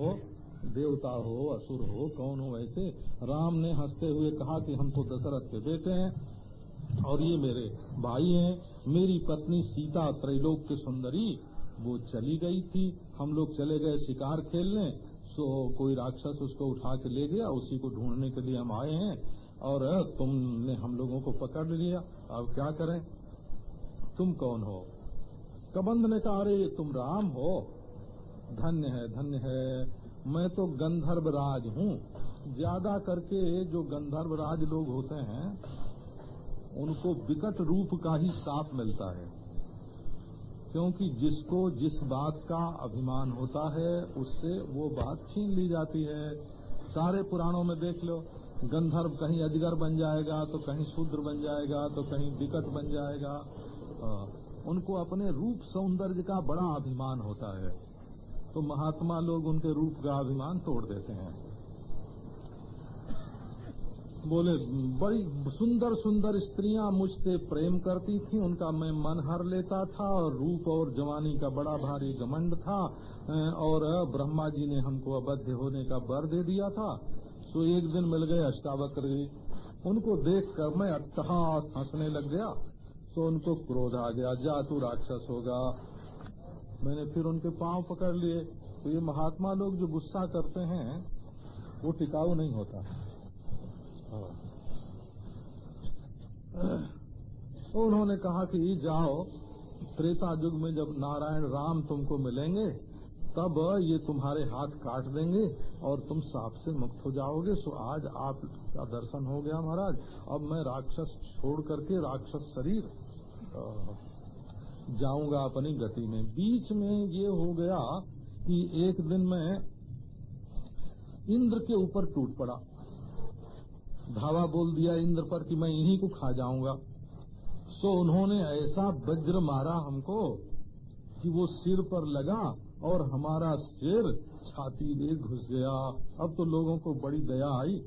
हो, देवता हो, असुर हो, कौन हो, ऐसे। राम ने हँसते हुए कहा कि हम तो दशरथ के बेटे हैं और ये मेरे भाई हैं। मेरी पत्नी सीता त्रैलोक की सुंदरी, वो चली गई थी। हम लोग चले गए शिकार खेलने। सो कोई राक्षस उसको उठा के ले गया, उसी को ढूँढने के लिए हम आए हैं। और तुमने हम लोगों को पकड़ लिया। अब क्या करें? तुम कौन हो? कबंध ने कहा अरे तुम राम हो। धन्य है धन्य है। मैं तो गंधर्व राज हूँ। ज़्यादा करके जो गंधर्व राज लोग होते हैं, उनको विकट रूप का ही साथ मिलता है। क्योंकि जिसको जिस बात का अभिमान होता है, उससे वो बात छीन ली जाती है। सारे पुराणों में देख लो, गंधर्व कहीं अजगर बन जाएगा तो कहीं शूद्र बन जाएगा तो कहीं विकट बन जाएगा। उनको अपने रूप सौंदर्य का बड़ा अभिमान होता है। तो महात्मा लोग उनके रूप का अभिमान तोड़ देते हैं। बोले, बड़ी सुंदर सुंदर स्त्रियाँ मुझसे प्रेम करती थी, उनका मैं मन हर लेता था और रूप और जवानी का बड़ा भारी घमंड था और ब्रह्मा जी ने हमको अबद्ध होने का बर दे दिया था। तो एक दिन मिल गए अष्टावक्र जी। उनको देख कर मैं अट्टहास हंसने लग गया तो उनको क्रोध आ गया, जा तू राक्षस होगा मैंने फिर उनके पाँव पकड़ लिए। तो ये महात्मा लोग जो गुस्सा करते हैं, वो टिकाऊ नहीं होता। तो उन्होंने कहा कि, जाओ, त्रेता युग में जब नारायण राम तुमको मिलेंगे, तब ये तुम्हारे हाथ काट देंगे और तुम सांप से मुक्त हो जाओगे। सो आज आपका दर्शन हो गया महाराज। अब मैं राक्षस छोड़ करके राक्षस शरीर जाऊँगा अपनी गति में। बीच में ये हो गया कि एक दिन मैं इंद्र के ऊपर टूट पड़ा। धावा बोल दिया इंद्र पर कि मैं इन्हीं को खा जाऊँगा। सो उन्होंने ऐसा वज्र मारा हमको कि वो सिर पर लगा और हमारा सिर छाती में घुस गया। अब तो लोगों को बड़ी दया आई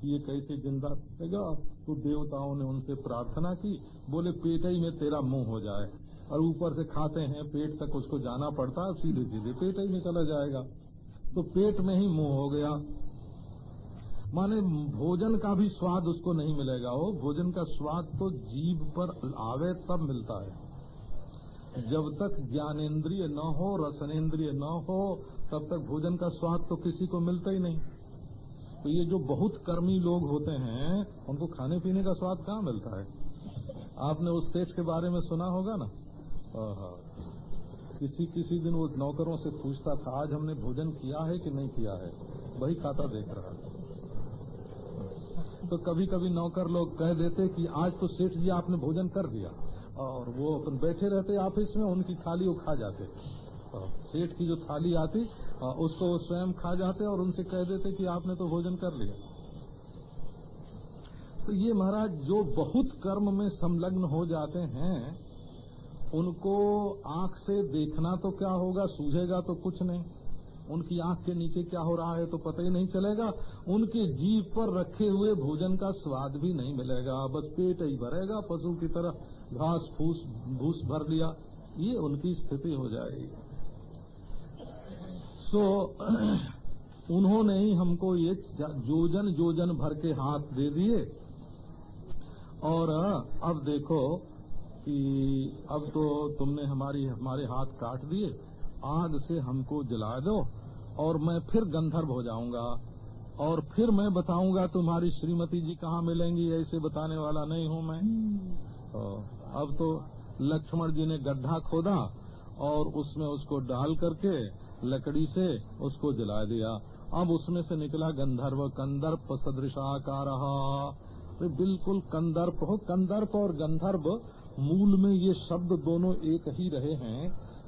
कि ये कैसे ज़िंदा रहेगा। तो देवताओं ने उनसे प्रार्थना की, बोले, पेट ही में तेरा मुँह हो जाए। और ऊपर से खाते हैं, पेट तक उसको जाना पड़ता है सीधे सीधे पेट ही में चला जाएगा। तो पेट में ही मुँह हो गया। माने भोजन का भी स्वाद उसको नहीं मिलेगा। वो भोजन का स्वाद तो जीव पर आवे तब मिलता है। जब तक ज्ञानेन्द्रिय न हो, रसनेन्द्रिय न हो, तब तक भोजन का स्वाद तो किसी को मिलता ही नहीं। तो ये जो बहुत कर्मी लोग होते हैं, उनको खाने पीने का स्वाद कहाँ मिलता है? आपने उस सेठ के बारे में सुना होगा ना? किसी किसी दिन वो नौकरों से पूछता था, आज हमने भोजन किया है कि नहीं किया है? वही खाता देख रहा तो कभी कभी नौकर लोग कह देते कि, आज तो सेठ जी आपने भोजन कर दिया। और वो अपन बैठे रहते ऑफ़िस में, उनकी थाली वो खा जाते। सेठ की जो थाली आती उसको वो स्वयं खा जाते और उनसे कह देते कि, आपने तो भोजन कर लिया। तो ये महाराज, जो बहुत कर्म में संलग्न हो जाते हैं उनको आँख से देखना तो क्या होगा, सूझेगा तो कुछ नहीं। उनकी आँख के नीचे क्या हो रहा है तो पता ही नहीं चलेगा। उनके जीव पर रखे हुए भोजन का स्वाद भी नहीं मिलेगा। बस पेट ही भरेगा, पशु की तरह घास फूस, भूस भर लिया, ये उनकी स्थिति हो जाएगी। सो उन्होंने ही हमको ये जोजन जोजन भर के हाथ दे दिए। और, अब देखो कि अब तो तुमने हमारी हमारे हाथ काट दिए आग से हमको जला दो और मैं फिर गंधर्व हो जाऊँगा। और फिर मैं बताऊँगा तुम्हारी श्रीमती जी कहाँ मिलेंगी ऐसे बताने वाला नहीं हूँ मैं। अब तो लक्ष्मण जी ने गड्ढा खोदा और उसमें उसको डाल करके लकड़ी से उसको जला दिया। अब उसमें से निकला गंधर्व कंदर्प सदृशाकार। बिल्कुल कंदर्प हो। कंदर्प और गंधर्व मूल में ये शब्द दोनों एक ही रहे हैं,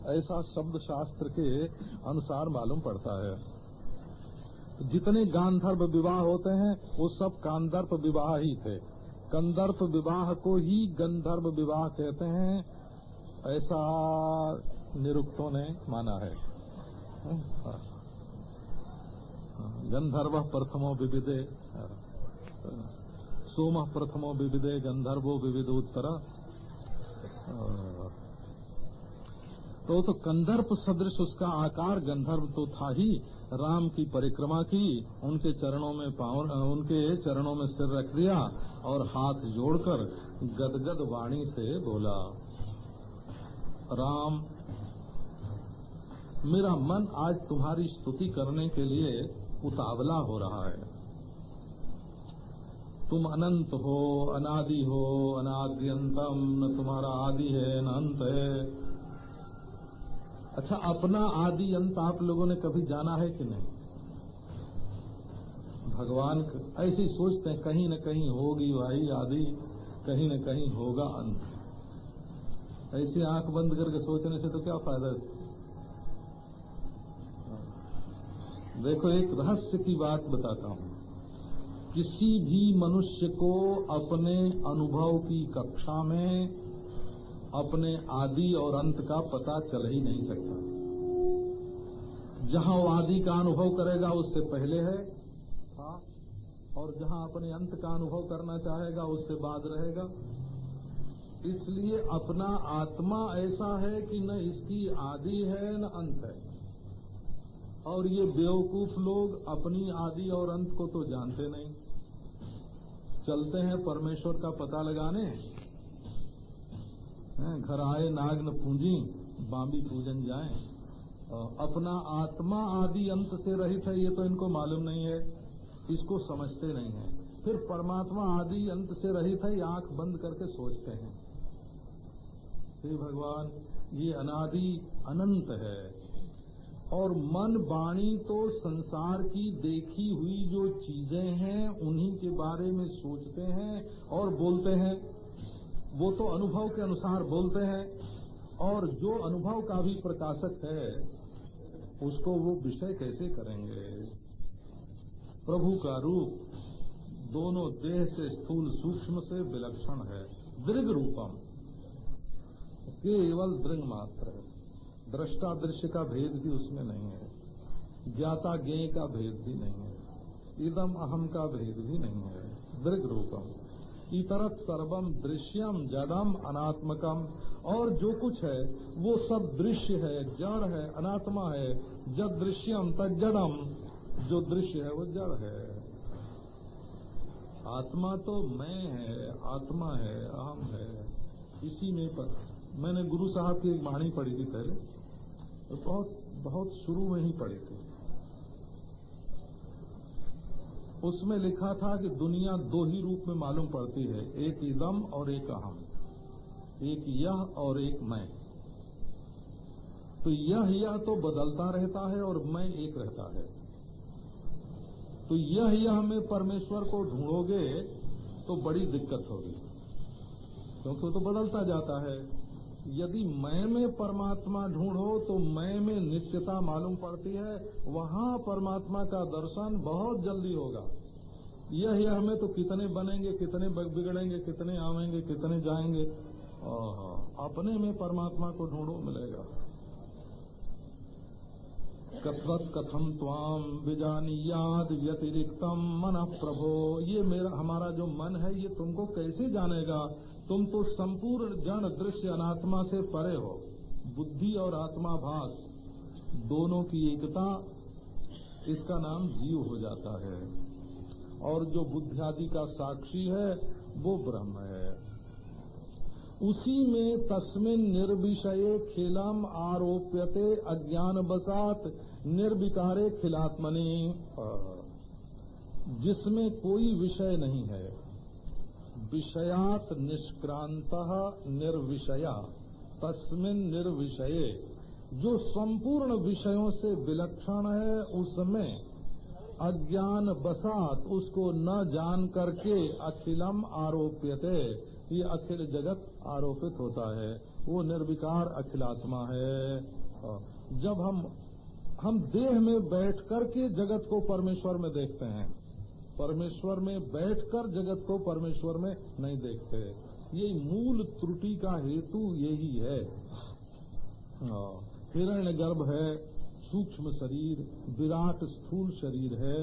ऐसा शब्द शास्त्र के अनुसार मालूम पड़ता है। जितने गांधर्व विवाह होते हैं, वो सब कांदर्प विवाह ही थे। कंदर्प विवाह को ही गंधर्व विवाह कहते हैं, ऐसा निरुक्तों ने माना है। गंधर्व प्रथमो विविदे सोम प्रथमो विविधे गंधर्वो विविध उत्तर। तो तो कंदर्प सदृश उसका आकार गंधर्व तो था ही, राम की परिक्रमा की, उनके चरणों में पावन, उनके चरणों में सिर रख दिया और हाथ जोड़कर गदगद वाणी से बोला, राम, मेरा मन आज तुम्हारी स्तुति करने के लिए उतावला हो रहा है। तुम अनंत हो, अनादि हो, अनाद्यंतम, न तुम्हारा आदि है, न अंत है। अच्छा अपना आदि अंत आप लोगों ने कभी जाना है कि नहीं? भगवान ऐसे सोचते हैं, कहीं न कहीं होगी भाई आदि, कहीं न कहीं होगा अंत। ऐसे आँख बंद करके सोचने से तो क्या फ़ायदा देखो, एक रहस्य की बात बताता हूँ। किसी भी मनुष्य को अपने अनुभव की कक्षा में, अपने आदि और अंत का पता चल ही नहीं सकता। जहाँ वो आदि का अनुभव करेगा, उससे पहले है। हाँ। और जहाँ अपने अंत का अनुभव करना चाहेगा, उससे बाद रहेगा। इसलिए अपना आत्मा ऐसा है कि न इसकी आदि है, न अंत है। और ये बेवकूफ़ लोग अपनी आदि और अंत को तो जानते नहीं। चलते हैं परमेश्वर का पता लगाने। घर आए, नाग न पूंजी, बांबी पूजन जाए। अपना आत्मा आदि अंत से रहित है, ये तो इनको मालूम नहीं है। इसको समझते नहीं है। फिर परमात्मा आदि अंत से रहित है आँख बंद करके सोचते हैं। हे भगवान, ये अनादि अनंत है। और मन वाणी तो संसार की देखी हुई जो चीज़ें हैं, उन्हीं के बारे में सोचते हैं और बोलते हैं। वो तो अनुभव के अनुसार बोलते हैं और जो अनुभव का भी प्रकाशक है, उसको वो विषय कैसे करेंगे? प्रभु का रूप दोनों देह से स्थूल सूक्ष्म से विलक्षण है। दृग रूपम, केवल दृंग मात्र। है दृष्टा दृश्य का भेद भी उसमें नहीं है। ज्ञाता ज्ञेय का भेद भी नहीं है। इदम अहम का भेद भी नहीं है। दृग रूपम इतरत सर्वम दृश्यम जड़म अनात्मकम। और जो कुछ है, वो सब दृश्य है, जड़ है, अनात्मा है। जब दृश्यम तद जड़म। जो दृश्य है, वो जड़ है। आत्मा तो मैं है, आत्मा है अहम है। इसी में पर मैंने गुरु साहब की एक वाणी पढ़ी थी पहले। बहुत बहुत शुरू में ही पढ़ी थी। उसमें लिखा था कि दुनिया दो ही रूप में मालूम पड़ती है, एक इदम और एक अहम। एक यह और एक मैं। तो यह यह तो बदलता रहता है और मैं एक रहता है। तो यह यह में परमेश्वर को ढूंढोगे तो बड़ी दिक्कत होगी, क्योंकि वो तो बदलता जाता है। यदि मैं में परमात्मा ढूंढो तो मैं में नित्यता मालूम पड़ती है। वहाँ परमात्मा का दर्शन बहुत जल्दी होगा। यह यह हमें तो कितने बनेंगे, कितने बिगड़ेंगे, कितने आवेंगे, कितने जाएँगे। अपने में परमात्मा को ढूंढो, मिलेगा। कथवत कथम त्वाम बिजानी याद व्यतिरिक्तम मन प्रभो। ये मेरा, हमारा जो मन है, ये तुमको कैसे जानेगा? तुम तो संपूर्ण जन दृश्य अनात्मा से परे हो। बुद्धि और आत्मा भास। दोनों की एकता, इसका नाम जीव हो जाता है। और जो बुद्धि आदि का साक्षी है, वो ब्रह्म है। उसी में तस्मिन निर्विषय खिलम आरोप्यते अज्ञान बसात निर्विकारे खिलात्मनि। जिसमें कोई विषय नहीं है। विषयात निष्क्रांत निर्विषया। तस्मिन निर्विषये। जो संपूर्ण विषयों से विलक्षण है, उसमें अज्ञान बसात, उसको न जान करके अखिलम आरोप्यते। ये अखिल जगत आरोपित होता है। वो निर्विकार अखिलात्मा है। जब हम हम देह में बैठ करके जगत को परमेश्वर में देखते हैं परमेश्वर में बैठकर जगत को परमेश्वर में नहीं देखते। ये मूल त्रुटि का हेतु यही है। हिरण्य गर्भ है, सूक्ष्म शरीर, विराट स्थूल शरीर है,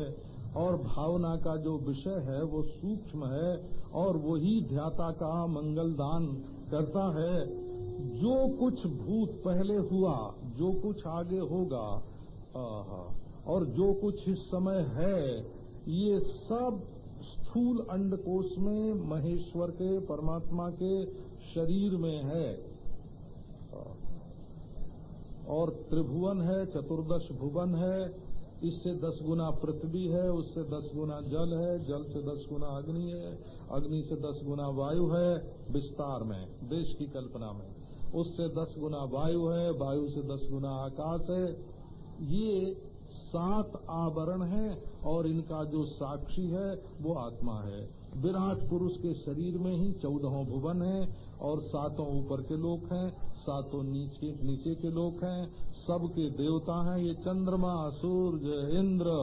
और भावना का जो विषय है वो सूक्ष्म है, और वही ध्याता का मंगल दान करता है। जो कुछ भूत पहले हुआ, जो कुछ आगे होगा और जो कुछ इस समय है ये सब स्थूल अंडकोश में महेश्वर के, परमात्मा के शरीर में है। और त्रिभुवन है, चतुर्दश भुवन है, इससे दस गुना पृथ्वी है, उससे दस गुना जल है, जल से दस गुना अग्नि है, अग्नि से दस गुना वायु है, विस्तार में, देश की कल्पना में। उससे दस गुना वायु है, वायु से दस गुना आकाश है। ये सात आवरण है और इनका जो साक्षी है, वो आत्मा है। विराट पुरुष के शरीर में ही चौदहों भुवन है और सातों ऊपर के लोग हैं, सातों नीचे नीचे के लोग हैं। सबके देवता हैं ये चंद्रमा, सूर्य, इंद्र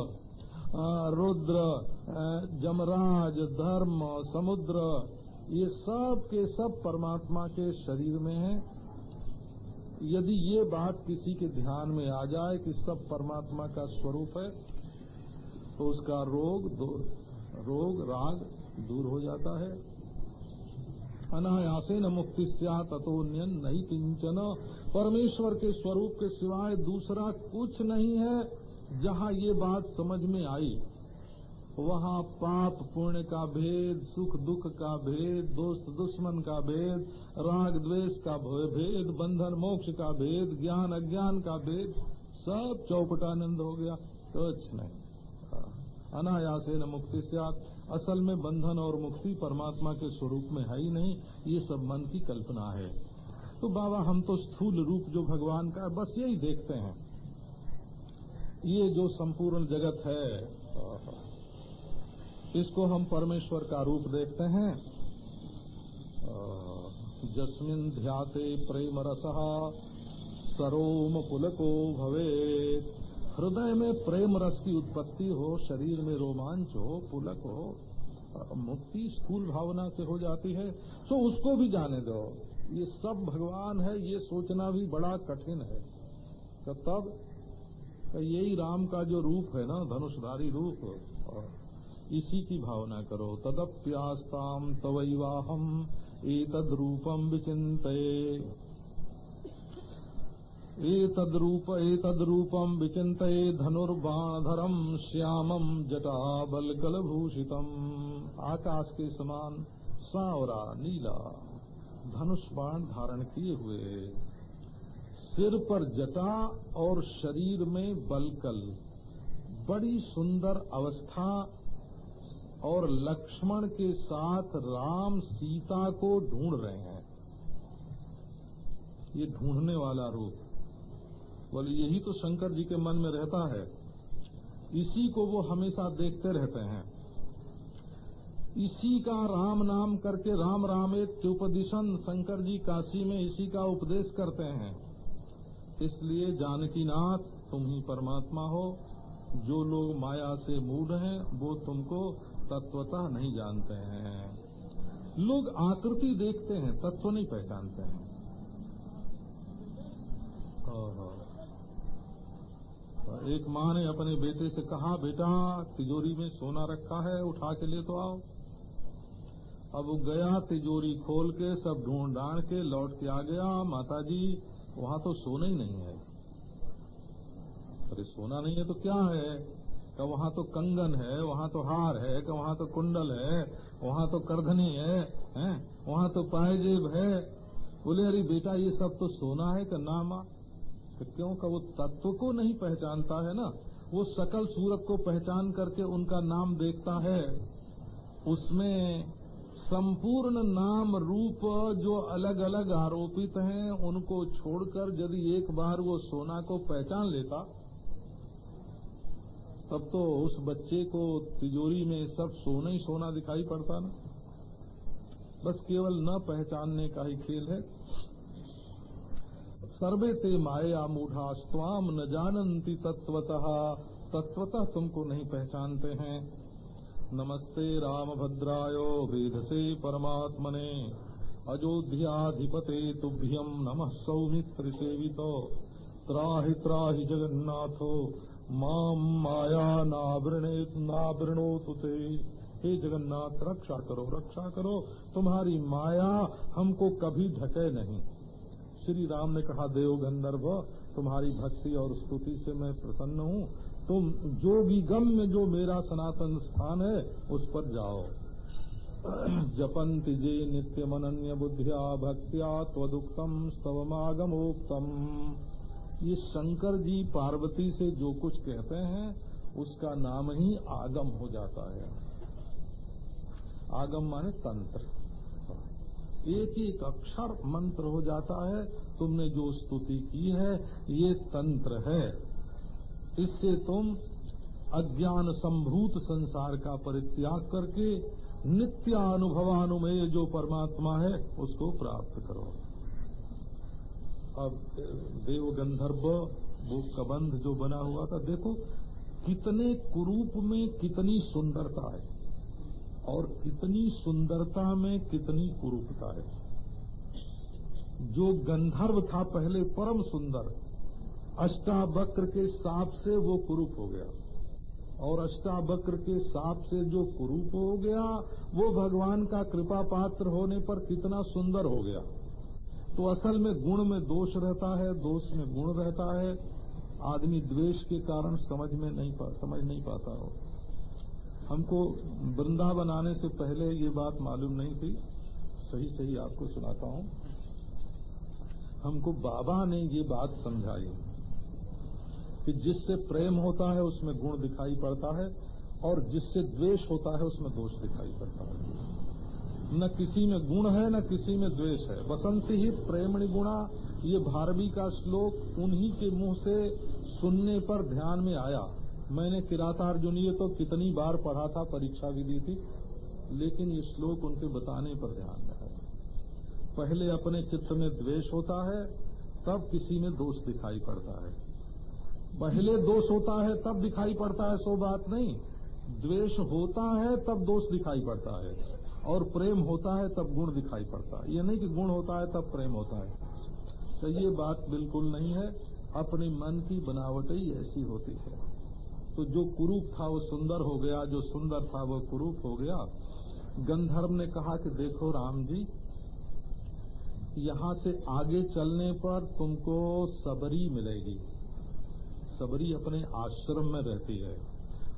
रुद्र जमराज, धर्म, समुद्र। ये सब के सब परमात्मा के शरीर में है। यदि ये बात किसी के ध्यान में आ जाए कि सब परमात्मा का स्वरूप है तो उसका रोग रोग, राग दूर हो जाता है। अनायासे न मुक्ति तथोन्यन नहीं किंचन परमेश्वर के स्वरूप के सिवाय दूसरा कुछ नहीं है जहाँ ये बात समझ में आई। वहाँ पाप, पुण्य का भेद, सुख, दुख का भेद, दोस्त, दुश्मन का भेद, राग, द्वेष का भेद, बंधन, मोक्ष का भेद, ज्ञान, अज्ञान का भेद, सब चौपटानंद हो गया। कुछ नहीं। अनायासे न मुक्ति से आप असल में बंधन और मुक्ति परमात्मा के स्वरूप में है ही नहीं। ये सब मन की कल्पना है। तो बाबा, हम तो स्थूल रूप जो भगवान का है, बस यही देखते हैं। ये जो संपूर्ण जगत है इसको हम परमेश्वर का रूप देखते हैं। जस्मिन ध्याते प्रेम रस सरोम पुलको भवे हृदय में प्रेम रस की उत्पत्ति हो, शरीर में रोमांच हो पुलक हो मुक्ति स्थूल भावना से हो जाती है। तो उसको भी जाने दो। ये सब भगवान है, ये सोचना भी बड़ा कठिन है। तो तब यही राम का जो रूप है ना, धनुषधारी रूप इसी की भावना करो। तदप्यास्ताम तवैवाहम एतद रूपम विचित एतद्रूप एतद्रूपम विचित धनुर्बाणधरम श्यामम जटा बलकलभूषितम आकाश के समान सावरा, नीला, धनुष बाण धारण किए हुए। सिर पर जटा और शरीर में बलकल। बड़ी सुंदर अवस्था और लक्ष्मण के साथ राम सीता को ढूंढ रहे हैं। ये ढूँढने वाला रूप। बोले, यही तो शंकर जी के मन में रहता है। इसी को वो हमेशा देखते रहते हैं। इसी का राम नाम करके राम राम एक त्युपदिशन शंकर जी काशी में इसी का उपदेश करते हैं। इसलिए जानकी नाथ तुम ही परमात्मा हो। जो लोग माया से मूड हैं, वो तुमको तत्वता नहीं जानते हैं। लोग आकृति देखते हैं, तत्व नहीं पहचानते हैं। तो एक माँ ने अपने बेटे से कहा, बेटा, तिजोरी में सोना रखा है, उठा के ले तो आओ। अब वो गया तिजोरी खोल के, सब ढूंढ डांड के, लौट के आ गया। माता जी वहाँ तो सोना ही नहीं है। अरे, सोना नहीं है तो क्या है? का वहाँ तो कंगन है वहाँ तो हार है का वहाँ तो कुंडल है वहाँ तो करधनी है, है? वहाँ तो पायजेब है। बोले अरे बेटा ये सब तो सोना है का नाम? तो क्यों का वो तत्व को नहीं पहचानता है ना? वो सकल सूरत को पहचान करके उनका नाम देखता है। उसमें संपूर्ण नाम रूप जो अलग अलग आरोपित हैं उनको छोड़कर यदि एक बार वो सोना को पहचान लेता तब तो उस बच्चे को तिजोरी में सब सोना ही सोना दिखाई पड़ता ना। बस केवल न पहचानने का ही खेल है। सर्वे ते माया मूढ़ा, स्वाम न जानती तत्वतः तत्वतः तुमको नहीं पहचानते हैं। नमस्ते राम भद्रायो वेधसे परमात्मने। अयोध्याधिपते तुभ्यम नमः सौमित्र सेवितो। त्राहि त्राहि जगन्नाथो। माम माया नावृणे नावृणो तुते हे जगन्नाथ, रक्षा करो रक्षा करो। तुम्हारी माया हमको कभी ढके नहीं। श्री राम ने कहा, देव गंधर्व, तुम्हारी भक्ति और स्तुति से मैं प्रसन्न हूँ। तुम जो भी गम्य, जो मेरा सनातन स्थान है, उस पर जाओ। जपंति जे नित्यमनन्य बुद्धिया, भक्त्या त्वदुक्तम, स्तवमागमोक्तम। ये शंकर जी पार्वती से जो कुछ कहते हैं, उसका नाम ही आगम हो जाता है। आगम माने तंत्र। एक एक अक्षर मंत्र हो जाता है, तुमने जो स्तुति की है, ये तंत्र है। इससे तुम अज्ञान संभूत संसार का परित्याग करके नित्य अनुभवानुमेय जो परमात्मा है, उसको प्राप्त करो। अब, देव गंधर्व, वो कबंध जो बना हुआ था, देखो, कितने कुरूप में कितनी सुंदरता है, और कितनी सुंदरता में कितनी कुरूपता है। जो गंधर्व था पहले, परम सुंदर, अष्टावक्र के साप से वो कुरूप हो गया, और अष्टावक्र के साप से जो कुरूप हो गया, वो भगवान का कृपा पात्र होने पर कितना सुंदर हो गया। तो असल में गुण में दोष रहता है, दोष में गुण रहता है। आदमी द्वेष के कारण समझ में नहीं समझ नहीं पाता हो। हमको वृंदावन आने से पहले ये बात मालूम नहीं थी। सही सही आपको सुनाता हूँ। हमको बाबा ने ये बात समझाई कि जिससे प्रेम होता है, उसमें गुण दिखाई पड़ता है और जिससे द्वेष होता है, उसमें दोष दिखाई पड़ता है। न किसी में गुण है, न किसी में द्वेष है। बसंती ही प्रेमणि गुणा, ये भारवी का श्लोक उन्हीं के मुँह से सुनने पर ध्यान में आया। मैंने किरातार्जुन ये तो कितनी बार पढ़ा था, परीक्षा भी दी थी, लेकिन ये श्लोक उनके बताने पर ध्यान में है। पहले अपने चित्त में द्वेष होता है, तब किसी में दोष दिखाई पड़ता है। पहले दोष होता है, तब दिखाई पड़ता है, सो बात नहीं। द्वेष होता है, तब दोष दिखाई पड़ता है। और प्रेम होता है तब गुण दिखाई पड़ता है। ये नहीं कि गुण होता है तब प्रेम होता है। तो ये बात बिल्कुल नहीं है। अपने मन की बनावट ही ऐसी होती है। तो जो कुरूप था वो सुंदर हो गया, जो सुंदर था वो कुरूप हो गया। गंधर्व ने कहा कि देखो राम जी, यहाँ से आगे चलने पर तुमको सबरी मिलेगी। सबरी अपने आश्रम में रहती है।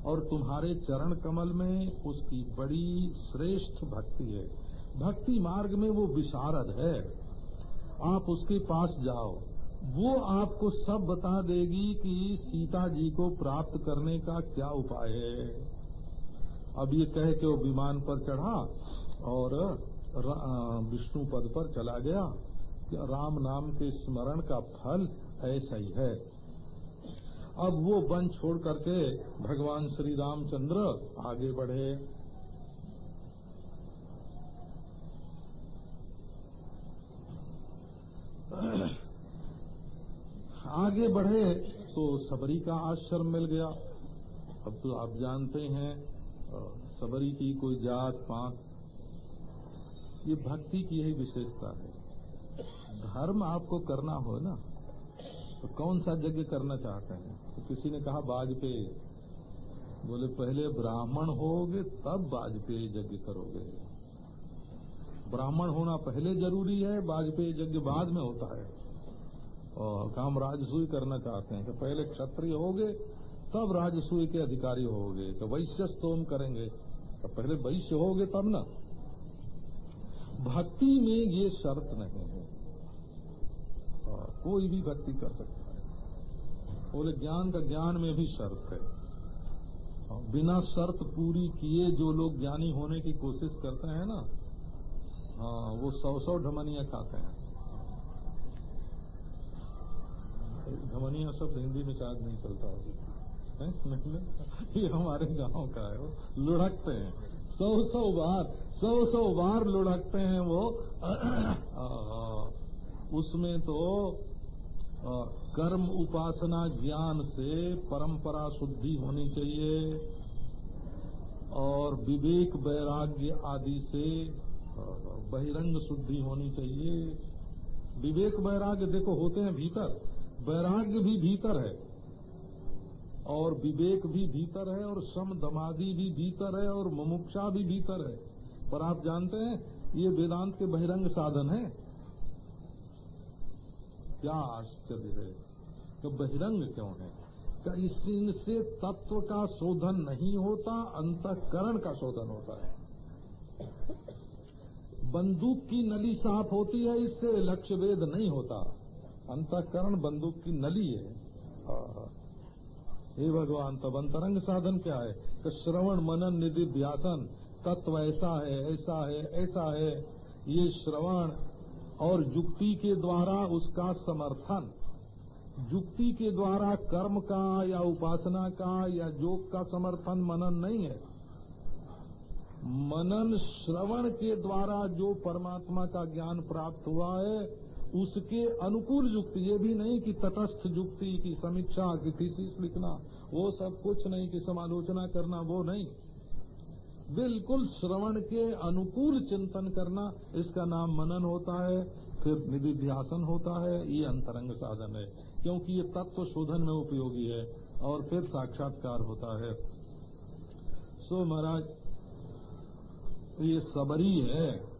और तुम्हारे चरण कमल में उसकी बड़ी श्रेष्ठ भक्ति है। भक्ति मार्ग में वो विशारद है। आप उसके पास जाओ। वो आपको सब बता देगी कि सीता जी को प्राप्त करने का क्या उपाय है। अब ये कह के वो विमान पर चढ़ा और विष्णु पद पर चला गया। राम नाम के स्मरण का फल ऐसा ही है। अब वो वन छोड़ करके भगवान श्री रामचंद्र आगे बढ़े। आगे बढ़े तो सबरी का आश्रम मिल गया। अब तो आप जानते हैं सबरी की कोई जात पात, ये भक्ति की यही विशेषता है। धर्म आपको करना हो ना। तो कौन सा यज्ञ करना चाहते हैं? तो किसी ने कहा वाजपेयी बोले, पहले ब्राह्मण होगे, तब वाजपेयी यज्ञ करोगे। ब्राह्मण होना पहले ज़रूरी है वाजपेयी यज्ञ बाद में होता है। और काम राजसूय करना चाहते हैं कि पहले क्षत्रिय होगे, तब राजसूय के अधिकारी होगे। तो वैश्य स्तोम करेंगे। तो पहले वैश्य होगे तब ना। भक्ति में ये शर्त नहीं है। कोई भी भक्ति कर सकता है। बोले ज्ञान का ज्ञान में भी शर्त है। बिना शर्त पूरी किए जो लोग ज्ञानी होने की कोशिश करते हैं ना हाँ वो सौ सौ ढमनिया खाते हैं। ढमनिया शब्द हिंदी में शायद नहीं चलता होगी। ये हमारे गाँव का है, वो लुढ़कते हैं। सौ सौ बार सौ सौ बार लुढ़कते हैं वो। उसमें तो कर्म उपासना ज्ञान से परंपरा शुद्धि होनी चाहिए और विवेक वैराग्य आदि से बहिरंग शुद्धि होनी चाहिए। विवेक वैराग्य देखो, होते हैं भीतर। वैराग्य भी भीतर है और विवेक भी भीतर है और सम दमादि भी भीतर है और मुमुक्षा भी भीतर है। पर आप जानते हैं, ये वेदांत के बहिरंग साधन है। क्या आश्चर्य है। तो बहिरंग क्यों है? इनसे तत्व का शोधन नहीं होता, अंतकरण का शोधन होता है? बंदूक की नली साफ़ होती है, इससे लक्ष्य वेद नहीं होता। अंतकरण बंदूक की नली है। हे भगवान, तब अंतरंग साधन क्या है? तो श्रवण, मनन निधि ध्यासन तत्व ऐसा है ऐसा है ऐसा है। ये श्रवण और युक्ति के द्वारा उसका समर्थन। युक्ति के द्वारा कर्म का या उपासना का या योग का समर्थन मनन नहीं है। मनन श्रवण के द्वारा जो परमात्मा का ज्ञान प्राप्त हुआ है, उसके अनुकूल युक्ति, ये भी नहीं कि तटस्थ युक्ति की समीक्षा, की थीसिस लिखना, वो सब कुछ नहीं, कि समालोचना करना, वो नहीं। बिल्कुल श्रवण के अनुकूल चिंतन करना, इसका नाम मनन होता है, फिर निधिध्यासन होता है, ये अंतरंग साधन है, क्योंकि ये तत्व शोधन में उपयोगी है, और फिर साक्षात्कार होता है। सो महाराज, ये सबरी है,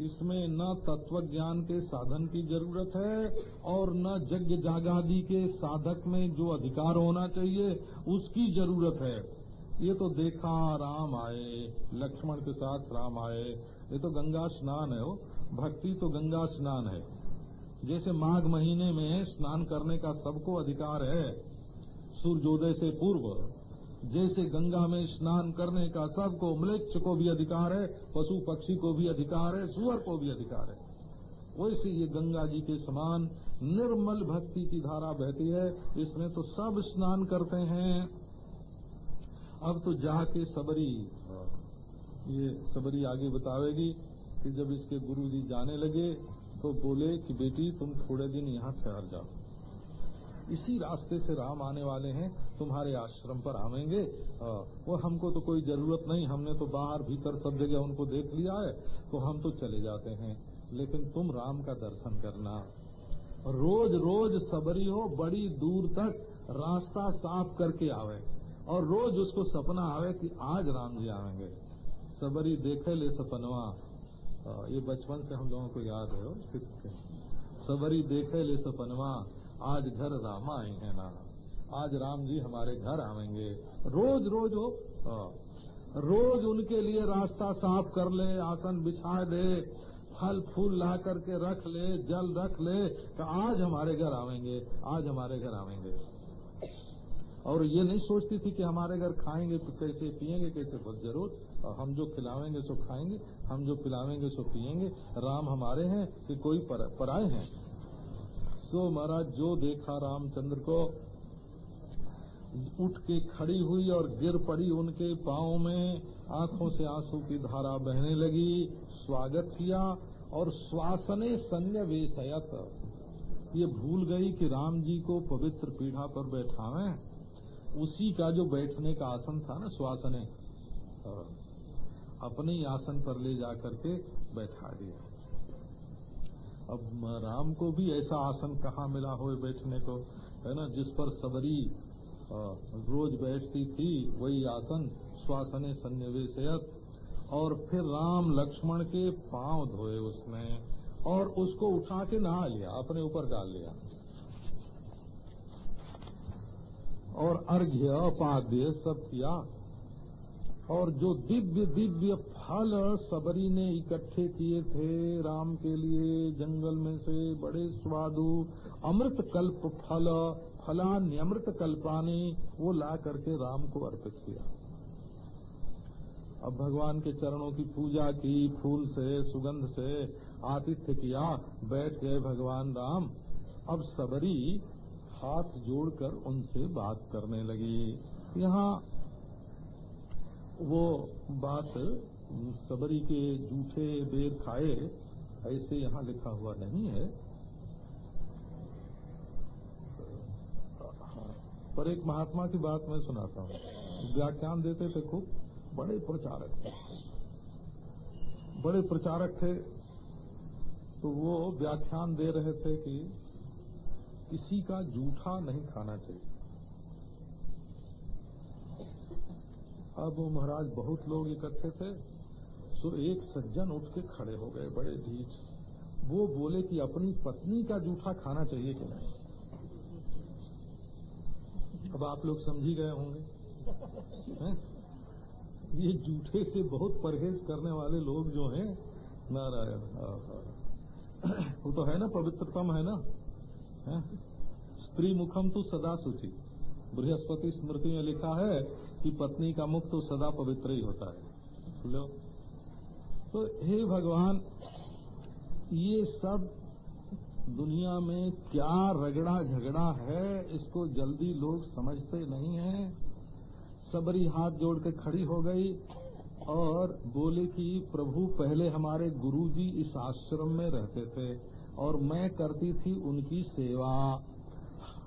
इसमें न तत्व ज्ञान के साधन की ज़रूरत है, और न यज्ञ जागादी के साधक में जो अधिकार होना चाहिए, उसकी ज़रूरत है। ये तो देखा, राम आए, लक्ष्मण के साथ राम आए। ये तो गंगा स्नान है वो भक्ति तो गंगा स्नान है। जैसे माघ महीने में स्नान करने का सबको अधिकार है, सूर्योदय से पूर्व, जैसे गंगा में स्नान करने का सबको मृक्ष को भी अधिकार है, पशु पक्षी को भी अधिकार है, सुअर को भी अधिकार है। वैसे ये गंगा जी के समान निर्मल भक्ति की धारा बहती है, इसमें तो सब स्नान करते हैं। अब तो जाके सबरी, ये सबरी आगे बतावेगी कि जब इसके गुरु जी जाने लगे तो बोले कि बेटी, तुम थोड़े दिन यहाँ ठहर जाओ। इसी रास्ते से राम आने वाले हैं, तुम्हारे आश्रम पर आवेंगे। वो हमको तो कोई ज़रूरत नहीं, हमने तो बाहर भीतर सब जगह उनको देख लिया है तो हम तो चले जाते हैं। लेकिन तुम राम का दर्शन करना। रोज रोज सबरी हो, बड़ी दूर तक रास्ता साफ़ करके आवे। और रोज उसको सपना आवे कि आज राम जी आवेंगे सबरी देखे ले सपनवा। ये बचपन से हम लोगों को याद है सबरी देखे ले सपनवा, आज घर रामा आए हैं ना। आज राम जी हमारे घर आवेंगे। रोज रोज हो रोज उनके लिए रास्ता साफ़ कर ले, आसन बिछा दे, फल फूल ला करके रख ले, जल रख ले तो आज हमारे घर आवेंगे, आज हमारे घर आवेंगे। और ये नहीं सोचती थी कि हमारे घर खाएँगे तो कैसे पिएँगे कैसे बहुत ज़रूर और हम जो खिलावेंगे सो खाएँगे हम जो पिलावेंगे सो पिएँगे। राम हमारे हैं कि कोई पर, पराए हैं। सो महाराज जो देखा रामचंद्र को उठ के खड़ी हुई और गिर पड़ी उनके पाँव में आँखों से आँसू की धारा बहने लगी। स्वागत किया और श्वासने संयवेशयत ये भूल गई कि राम जी को पवित्र पीढ़ा पर बैठावे उसी का जो बैठने का आसन था ना श्वासने अपने ही आसन पर ले जा करके बैठा दिया। अब राम को भी ऐसा आसन कहाँ मिला हो बैठने को, है ना, जिस पर सबरी रोज बैठती थी, वही आसन श्वासने सन्निवेशयत। और फिर राम लक्ष्मण के पाँव धोए उसने, और उसको उठा के नहा लिया, अपने ऊपर डाल लिया और अर्घ्य पाद्य सब किया और जो दिव्य दिव्य फल सबरी ने इकट्ठे किए थे राम के लिए, जंगल में से बड़े स्वादु अमृत कल्प फल, फलान्य अमृत कल्पानी, वो ला करके राम को अर्पित किया। अब भगवान के चरणों की पूजा की, फूल से, सुगंध से आतिथ्य किया, बैठ गए भगवान राम। अब सबरी हाथ जोड़कर उनसे बात करने लगी। यहाँ वो बात सबरी के जूठे बेर खाए, ऐसे यहाँ लिखा हुआ नहीं है। पर एक महात्मा की बात मैं सुनाता हूँ। व्याख्यान देते थे खूब। बड़े प्रचारक थे। बड़े प्रचारक थे। तो वो व्याख्यान दे रहे थे कि किसी का जूठा नहीं खाना चाहिए। अब वो महाराज बहुत लोग इकट्ठे थे सो एक सज्जन उठ के खड़े हो गए बड़े ढीठ वो बोले कि अपनी पत्नी का जूठा खाना चाहिए कि नहीं? अब आप लोग समझी गए होंगे? ये जूठे से बहुत परहेज करने वाले लोग जो हैं, नारायण वो तो है ना, पवित्रतम है ना? स्त्री मुखम तो सदा सुचि। बृहस्पति स्मृति में लिखा है कि पत्नी का मुख तो सदा पवित्र ही होता है। लो तो हे भगवान, ये सब दुनिया में क्या रगड़ा झगड़ा है, इसको जल्दी लोग समझते नहीं हैं। सबरी हाथ जोड़ के खड़ी हो गई और बोले कि प्रभु पहले हमारे गुरुजी इस आश्रम में रहते थे। और मैं करती थी उनकी सेवा।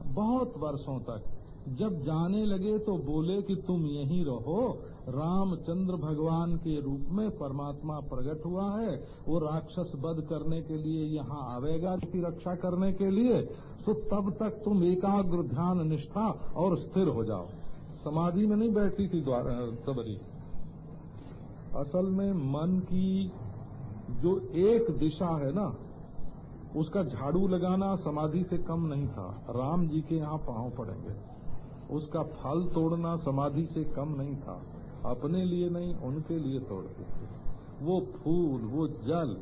बहुत वर्षों तक। जब जाने लगे तो बोले कि तुम यहीं रहो। रामचंद्र भगवान के रूप में परमात्मा प्रकट हुआ है। वो राक्षस वध करने के लिए यहाँ आवेगा की रक्षा करने के लिए। तो तब तक तुम एकाग्र, ध्यान, निष्ठा और स्थिर हो जाओ। समाधि में नहीं बैठी थी सबरी। असल में मन की जो एक दिशा है ना उसका झाड़ू लगाना समाधि से कम नहीं था। राम जी के यहाँ पाँव पड़ेंगे। उसका फल तोड़ना समाधि से कम नहीं था। अपने लिए नहीं, उनके लिए तोड़ते थे। वो फूल, वो जल,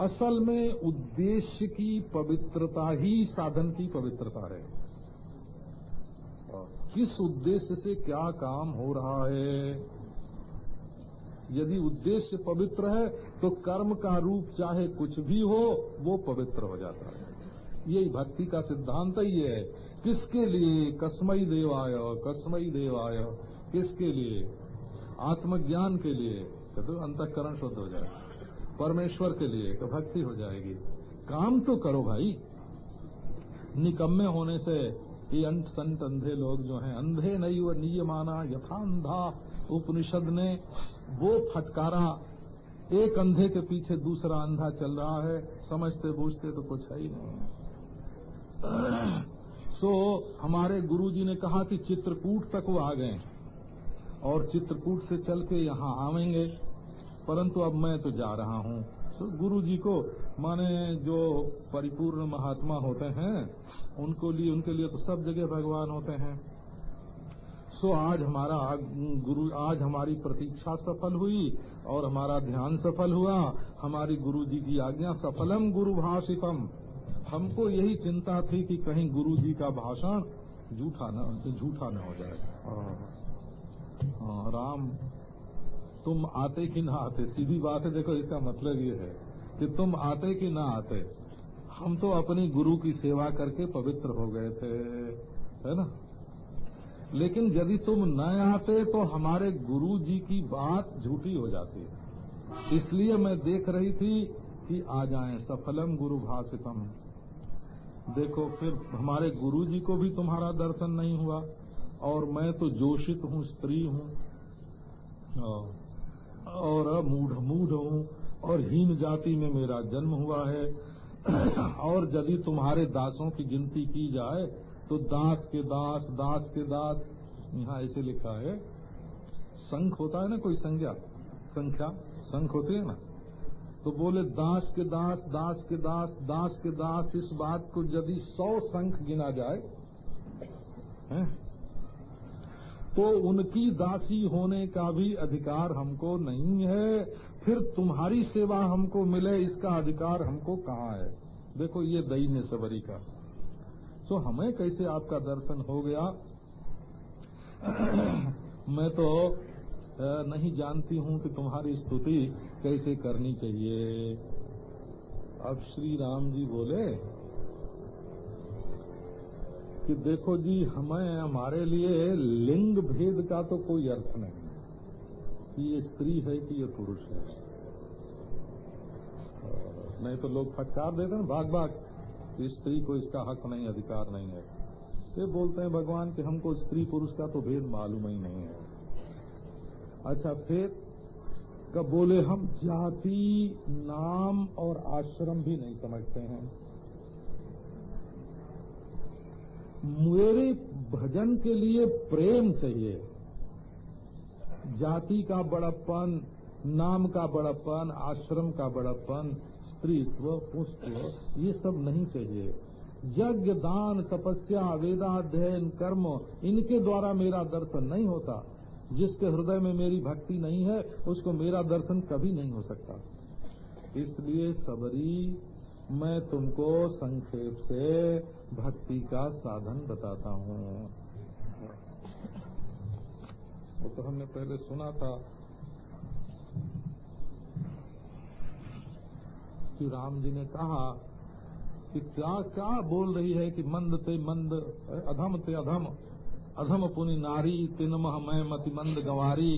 असल में उद्देश्य की पवित्रता ही साधन की पवित्रता है। किस उद्देश्य से क्या काम हो रहा है? यदि उद्देश्य पवित्र है तो कर्म का रूप चाहे कुछ भी हो, वो पवित्र हो जाता है। यही भक्ति का सिद्धांत ही है। किसके लिए? कसमई देवाय कसमई देवाय। किसके लिए? आत्मज्ञान के लिए। तो अंतकरण शुद्ध हो जाए परमेश्वर के लिए तो भक्ति हो जाएगी। काम तो करो भाई। निकम्मे होने से ये अंत संत, अंधे लोग जो हैं, अंधे नहीं वो नियमाना यथा अंधा उपनिषद ने वो फटकारा एक अंधे के पीछे दूसरा अंधा चल रहा है। समझते बूझते तो कुछ है ही नहीं। सो so, हमारे गुरुजी ने कहा कि चित्रकूट तक वो आ गए और चित्रकूट से चल के यहाँ आवेंगे। परंतु अब मैं तो जा रहा हूँ। तो गुरु जी को माने जो परिपूर्ण महात्मा होते हैं उनको लिए उनके लिए तो सब जगह भगवान होते हैं। सो आज हमारा गुरु आज हमारी प्रतीक्षा सफल हुई और हमारा ध्यान सफल हुआ। हमारी गुरु जी की आज्ञा सफलम गुरु भाषितम हमको यही चिंता थी कि कहीं गुरु जी का भाषण झूठा न झूठा न हो जाए। हाँ, राम तुम आते कि ना आते? सीधी बात है देखो इसका मतलब ये है कि तुम आते कि ना आते? हम तो अपनी गुरु की सेवा करके पवित्र हो गए थे है ना? लेकिन यदि तुम न आते तो हमारे गुरु जी की बात झूठी हो जाती। इसलिए मैं देख रही थी कि आ जाए सफलम गुरु भाषितम देखो, फिर हमारे गुरु जी को भी तुम्हारा दर्शन नहीं हुआ, और मैं तो जोशित हूँ, स्त्री हूँ, और मूढ़ मूढ़ हूँ, और हीन जाति में मेरा जन्म हुआ है। और यदि तुम्हारे दासों की गिनती की जाए तो दास के दास दास के दास। यहाँ ऐसे लिखा है, संख होता है ना कोई संज्ञा? संख्या? संख होती है ना? तो बोले, दास के दास दास के दास दास के दास, इस बात को यदि सौ संख गिना जाए, है? तो उनकी दासी होने का भी अधिकार हमको नहीं है। फिर तुम्हारी सेवा हमको मिले, इसका अधिकार हमको कहाँ है? देखो, ये दैन्य सबरी का। तो हमें कैसे आपका दर्शन हो गया? मैं तो नहीं जानती हूँ कि तुम्हारी स्तुति कैसे करनी चाहिए। अब श्री राम जी बोले कि देखो जी, हमें, हमारे लिए लिंग भेद का तो कोई अर्थ नहीं कि ये स्त्री है कि ये पुरुष है। नहीं तो लोग फटकार देते ना भाग भाग। स्त्री को इसका हक नहीं, अधिकार नहीं है। ये बोलते हैं, भगवान, कि हमको स्त्री पुरुष का तो भेद मालूम ही नहीं है। अच्छा फिर कब बोले हम, जाति, नाम और आश्रम भी नहीं समझते हैं। मेरे भजन के लिए प्रेम चाहिए। जाति का बड़प्पन, नाम का बड़प्पन, आश्रम का बड़प्पन स्त्रीत्व, पुष्प, ये सब नहीं चाहिए। यज्ञ, दान, तपस्या, वेदाध्ययन, कर्म, इनके द्वारा मेरा दर्शन नहीं होता। जिसके हृदय में मेरी भक्ति नहीं है, उसको मेरा दर्शन कभी नहीं हो सकता। इसलिए सबरी, मैं तुमको संक्षेप से भक्ति का साधन बताता हूँ। वो तो हमने पहले सुना था। कि राम जी ने कहा कि क्या क्या बोल रही है कि मंद ते मंद, अधम ते अधम अधम पुनि नारी, तिनमह मैं मति मंद गंवारी।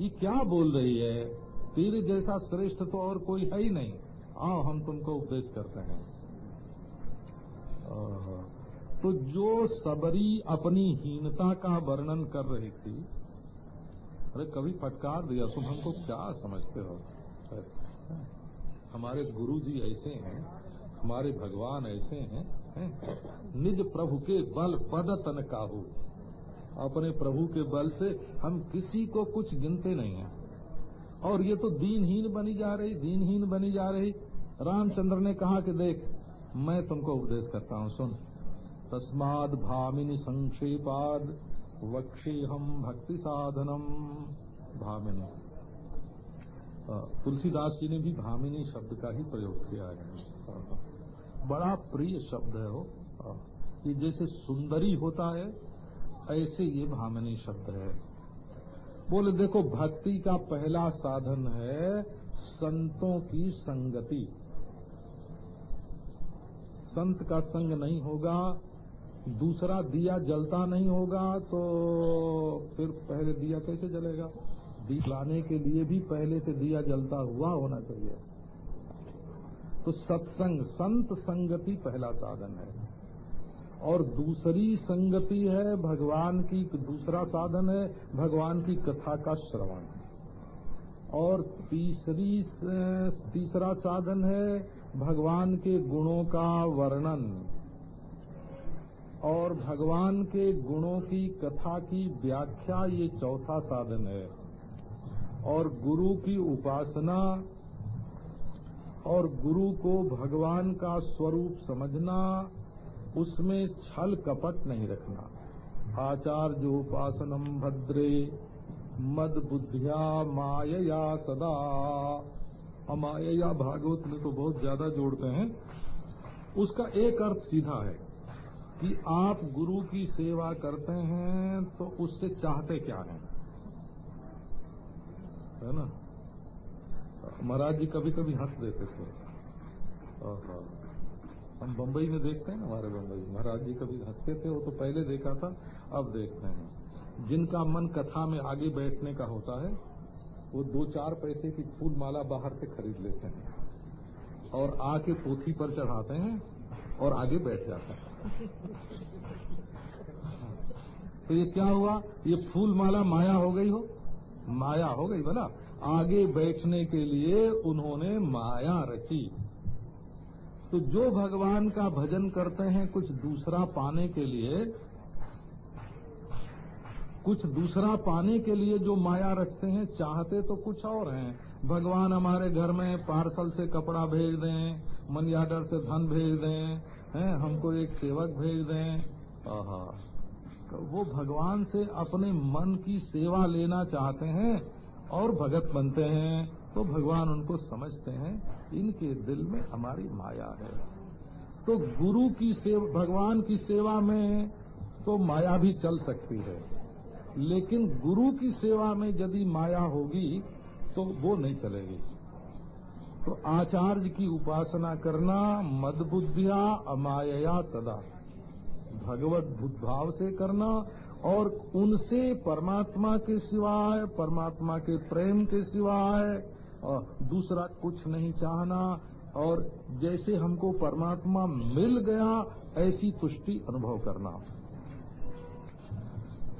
ये क्या बोल रही है? तेरे जैसा श्रेष्ठ तो और कोई है ही नहीं। आओ, हम तुमको उपदेश करते हैं। तो जो सबरी अपनी हीनता का वर्णन कर रही थी, अरे कभी फटकार दिया, तुम हमको क्या समझते हो? हमारे गुरु जी ऐसे हैं हमारे भगवान ऐसे हैं, हैं? निज प्रभु के बल पद तन काहू। अपने प्रभु के बल से हम किसी को कुछ गिनते नहीं हैं। और ये तो दीनहीन बनी जा रही दीनहीन बनी जा रही। रामचंद्र ने कहा कि देख मैं तुमको उपदेश करता हूँ सुन। तस्माद भामिनी संक्षेपाद वक्षे हम भक्ति साधनम। भामिनी। तुलसीदास जी ने भी भामिनी शब्द का ही प्रयोग किया है। बड़ा प्रिय शब्द है वो। कि जैसे सुंदरी होता है ऐसे ये भामिनी शब्द है। बोले देखो भक्ति का पहला साधन है संतों की संगति। संत का संग नहीं होगा दूसरा दिया जलता नहीं होगा तो फिर पहले दिया कैसे जलेगा? लाने के लिए भी पहले से दिया जलता हुआ होना चाहिए। तो सत्संग, संत संगति पहला साधन है। और दूसरी संगति है भगवान की दूसरा साधन है भगवान की कथा का श्रवण। और तीसरी तीसरा साधन है भगवान के गुणों का वर्णन। और भगवान के गुणों की कथा की व्याख्या ये चौथा साधन है। और गुरु की उपासना और गुरु को भगवान का स्वरूप समझना, उसमें छल कपट नहीं रखना। आचार्य उपासनम भद्रे, मद बुद्धिया माया सदा। अमाया भागवत में तो बहुत ज़्यादा जोड़ते हैं। उसका एक अर्थ सीधा है कि आप गुरु की सेवा करते हैं तो उससे चाहते क्या हैं? है ना? महाराज जी कभी कभी हंस देते थे। हम बम्बई में देखते हैं हमारे बम्बई महाराज जी कभी हँसते थे, वो तो पहले देखा था, अब देखते हैं। जिनका मन कथा में आगे बैठने का होता है, वो दो चार पैसे की फूल माला बाहर से खरीद लेते हैं और आके पोथी पर चढ़ाते हैं और आगे बैठ जाते हैं। तो ये क्या हुआ? ये फूल माला माया हो गई हो। माया हो गई बोला। आगे बैठने के लिए उन्होंने माया रची तो जो भगवान का भजन करते हैं कुछ दूसरा पाने के लिए, कुछ दूसरा पाने के लिए जो माया रखते हैं, चाहते तो कुछ और हैं। भगवान हमारे घर में पार्सल से कपड़ा भेज दें मनी से धन भेज दें, हैं, हमको एक सेवक भेज दें। वो भगवान से अपने मन की सेवा लेना चाहते हैं और भगत बनते हैं तो भगवान उनको समझते हैं, इनके दिल में हमारी माया है। तो गुरु की सेवा, भगवान की सेवा में तो माया भी चल सकती है। लेकिन गुरु की सेवा में यदि माया होगी तो वो नहीं चलेगी। तो आचार्य की उपासना करना मदबुद्धिया अमाया सदा। भगवत भाव से करना और उनसे परमात्मा के सिवाय, परमात्मा के प्रेम के सिवाय और दूसरा कुछ नहीं चाहना। और जैसे हमको परमात्मा मिल गया, ऐसी तुष्टि अनुभव करना।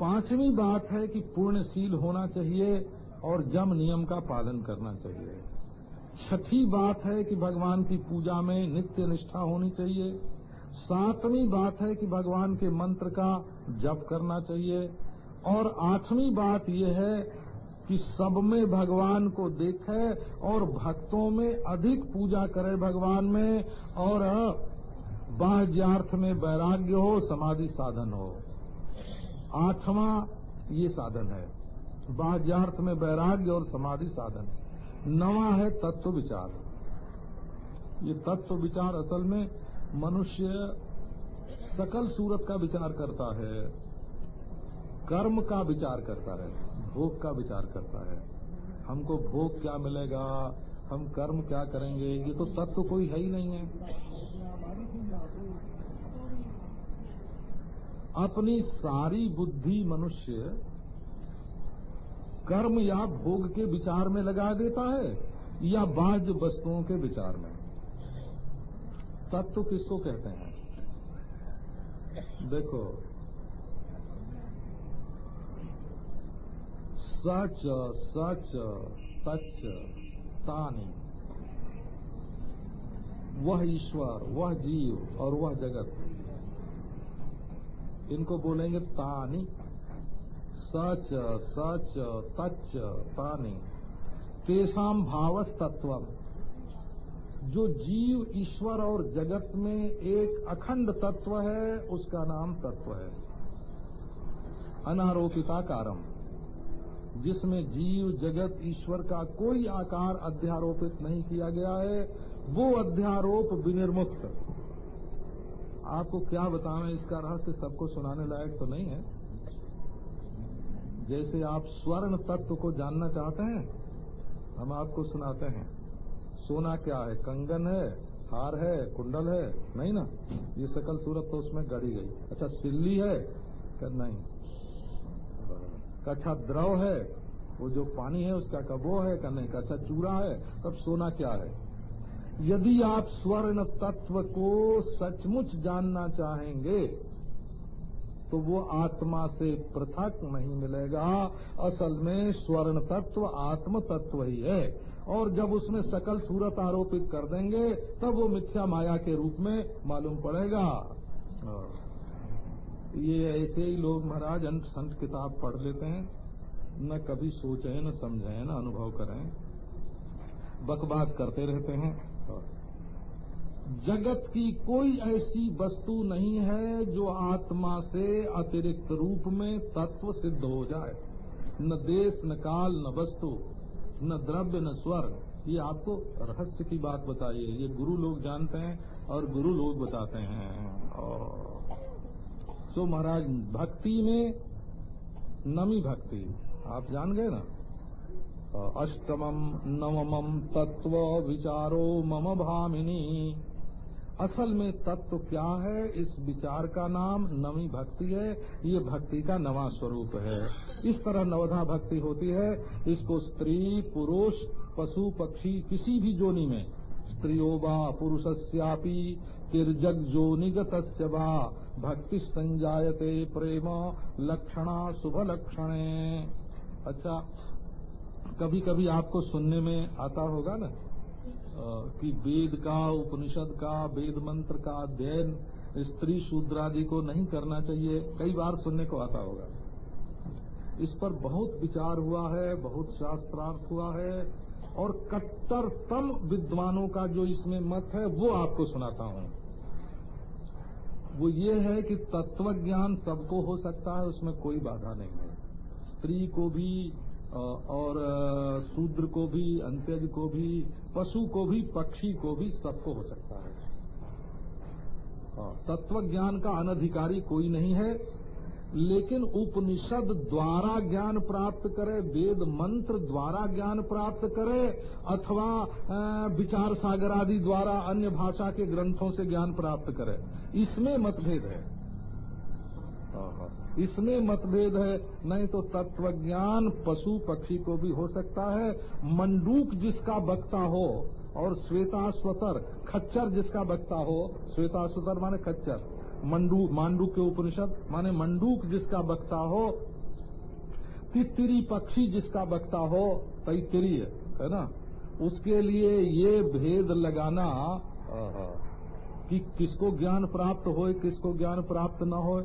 पांचवी बात है कि पूर्णशील होना चाहिए और जम नियम का पालन करना चाहिए। छठी बात है कि भगवान की पूजा में नित्य निष्ठा होनी चाहिए। सातवीं बात है कि भगवान के मंत्र का जप करना चाहिए। और आठवीं बात यह है कि सब में भगवान को देखे और भक्तों में अधिक पूजा करे भगवान में और बाह्यार्थ में वैराग्य हो, समाधि साधन हो। आठवां ये साधन है बाह्यार्थ में वैराग्य और समाधि साधन। नवा है तत्व विचार। ये तत्व विचार असल में मनुष्य सकल सूरत का विचार करता है, कर्म का विचार करता है, भोग का विचार करता है। हमको भोग क्या मिलेगा, हम कर्म क्या करेंगे, ये तो तत्व तो कोई है ही नहीं है। अपनी सारी बुद्धि मनुष्य कर्म या भोग के विचार में लगा देता है या बाह्य वस्तुओं के विचार में। तत्व किसको कहते हैं? देखो। सच सच तच तानी। वह ईश्वर, वह जीव और वह जगत। इनको बोलेंगे तानी। सच सच तच तानी। तेसाम भावस तत्व जो जीव ईश्वर और जगत में एक अखंड तत्व है, उसका नाम तत्व है। अनारोपिता कारम जिसमें जीव, जगत, ईश्वर का कोई आकार अध्यारोपित नहीं किया गया है, वो अध्यारोप विनिर्मुक्त। आपको क्या बताना इसका रहस्य सबको सुनाने लायक तो नहीं है। जैसे आप स्वर्ण तत्व को जानना चाहते हैं, हम आपको सुनाते हैं। सोना क्या है? कंगन है हार है, कुंडल है? नहीं ना? ये सकल सूरत तो उसमें गढ़ी गई। अच्छा सिल्ली है? क्या नहीं। कच्छा द्रव है? वो जो पानी है उसका कबो है? का नहीं। कच्छा चूरा है? तब सोना क्या है? यदि आप स्वर्ण तत्व को सचमुच जानना चाहेंगे तो वो आत्मा से पृथक नहीं मिलेगा। असल में स्वर्ण तत्व आत्म तत्व ही है। और जब उसमें सकल सूरत आरोपित कर देंगे, तब वो मिथ्या माया के रूप में मालूम पड़ेगा। ये ऐसे ही लोग महाराज अंत संत किताब पढ़ लेते हैं। न कभी सोचे, न समझे, न अनुभव करें। बकबाद करते रहते हैं। जगत की कोई ऐसी वस्तु नहीं है जो आत्मा से अतिरिक्त रूप में तत्व सिद्ध हो जाए। न देश, न काल, न वस्तु। न द्रव्य, न स्वर्ग ये आपको रहस्य की बात बताइए ये गुरु लोग जानते हैं और गुरु लोग बताते हैं। सो महाराज, भक्ति में नमी भक्ति। आप जान गए ना? अष्टमम नवमम तत्व विचारो मम भामिनी। असल में तत्व क्या है? इस विचार का नाम नवी भक्ति है। ये भक्ति का नवा स्वरूप है। इस तरह नवधा भक्ति होती है। इसको स्त्री, पुरुष, पशु, पक्षी, किसी भी जोनी में, स्त्रियो वा पुरुषस्यापि, तिर्जग जोनिगत वा, भक्ति संजायते प्रेम लक्षणा शुभ लक्षणे। अच्छा कभी कभी आपको सुनने में आता होगा ना? कि वेद का, उपनिषद का, वेद मंत्र का अध्ययन स्त्री शूद्र आदि को नहीं करना चाहिए। कई बार सुनने को आता होगा। इस पर बहुत विचार हुआ है, बहुत शास्त्रार्थ हुआ है और कट्टरतम विद्वानों का जो इसमें मत है, वो आपको सुनाता हूँ। वो ये है कि तत्व ज्ञान सबको हो सकता है, उसमें कोई बाधा नहीं है। स्त्री को भी और शूद्र को भी, अंत्यज को भी, पशु को भी, पक्षी को भी सबको हो सकता है। तत्व ज्ञान का अनधिकारी कोई नहीं है, लेकिन उपनिषद द्वारा ज्ञान प्राप्त करे, वेद मंत्र द्वारा ज्ञान प्राप्त करे, अथवा विचार सागर आदि द्वारा अन्य भाषा के ग्रंथों से ज्ञान प्राप्त करे, इसमें मतभेद है। इसमें मतभेद है, नहीं तो तत्व ज्ञान पशु पक्षी को भी हो सकता है। मंडूक जिसका वक्ता हो और श्वेताश्वतर खच्चर जिसका वक्ता हो श्वेताश्वतर माने खच्चर, मंडू, मांडूक के उपनिषद माने मंडूक जिसका वक्ता हो, तितरी पक्षी जिसका वक्ता हो, तैतरी है ना? उसके लिए ये भेद लगाना कि किसको ज्ञान प्राप्त हो, किसको ज्ञान प्राप्त न हो